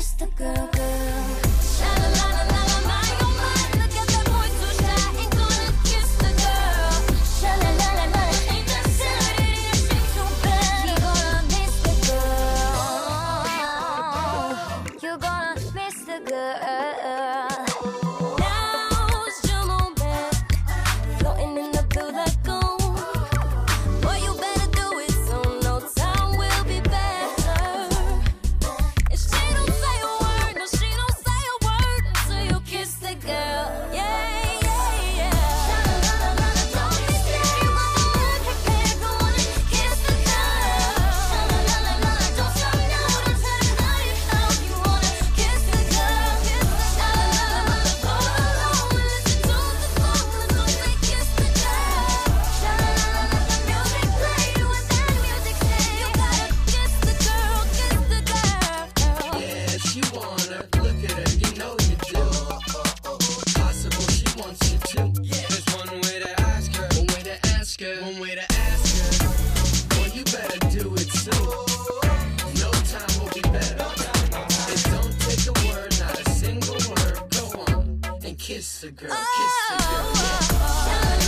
kiss the girl, girl. My oh my, look at that boy shy, ain't gonna the girl. Ain't that? It's too bad. You gonna miss the girl. Oh, you gonna miss the girl. better you better do it soon. No time will be better. Don't take a word, not a single word. Go on and kiss a girl, kiss a girl. Oh, oh, oh.